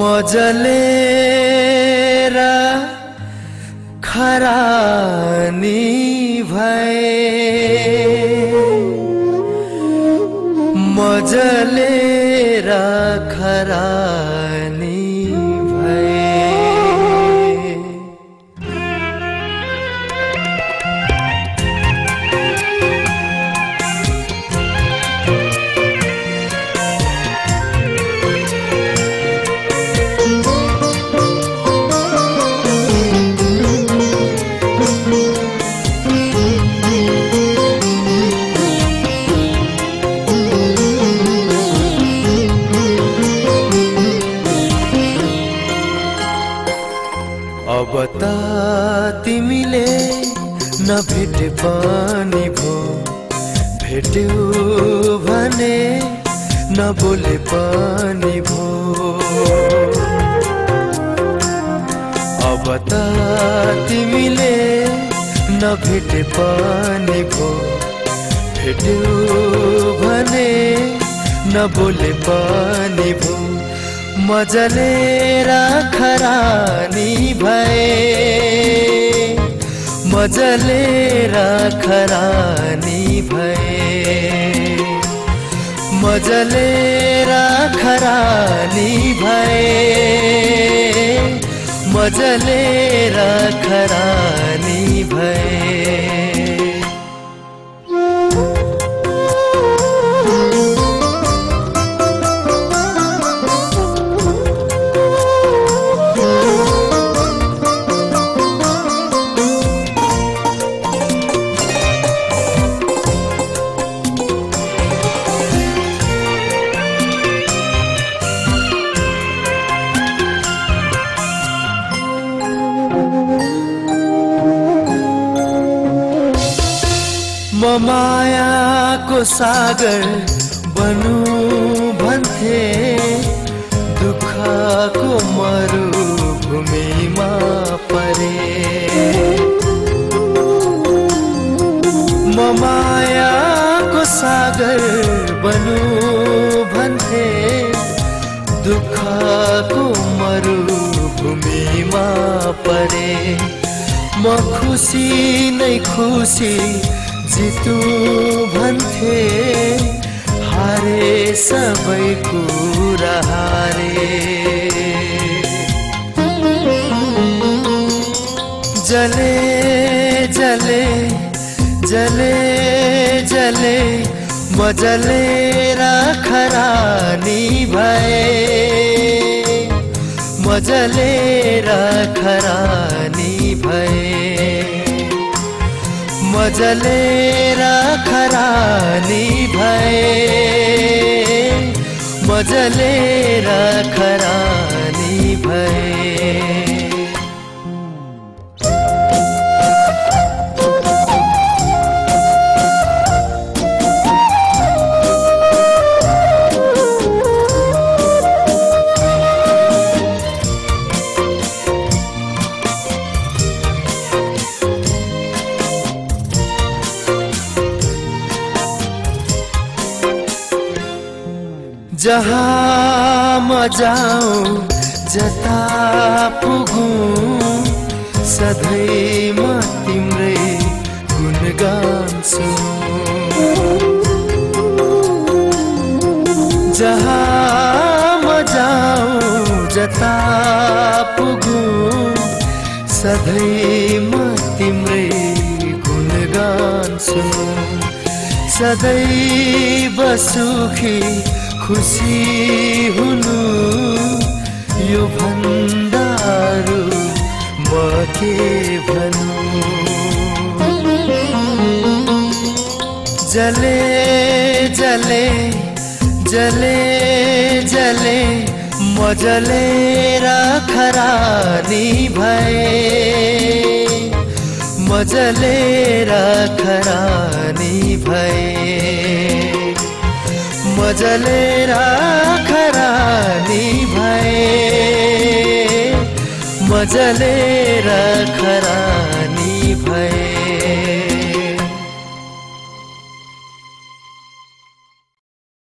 मजलेर खरानी भए। मजलेर खरानी अब त तिमीले नभेटे पनि भो। भेट्यौ भने नबोले पनि भो। अब त तिमीले नभेटे पनि भो। भेट्यौ भने नबोले पनि भो। मजले खरानी भए। मजले खरानी भए। मजले खरानी भए। मजले खरानी भए। मायाको सागर बनु भन्थे। दुःखको मरुभूमिमा परे। म मायाको सागर बनु भन्थे। दुःखको मरुभूमिमा परे। म खुसी नै खुसी जितु भन्थे हारे सबै कुरा हारे। जले जले जले जले म खरानी भए। म खरानी भए। मजलेर खरानी भए मजलेर खरानी जहाँ म जता पुगौँ सधैँ म तिम्रै गुण गान्छु जहाँ म जाऊँ जता पुगौँ सधैँ म तिम्रै गुण गान्छु सदैव सुखी खुसी हुनु यो भन्दारु म के भनु जले जले जले जले म जलेर खरानी भए। म जलेर खरानी भए। मजलेर खरानी भए। मजलेर खरानी भए।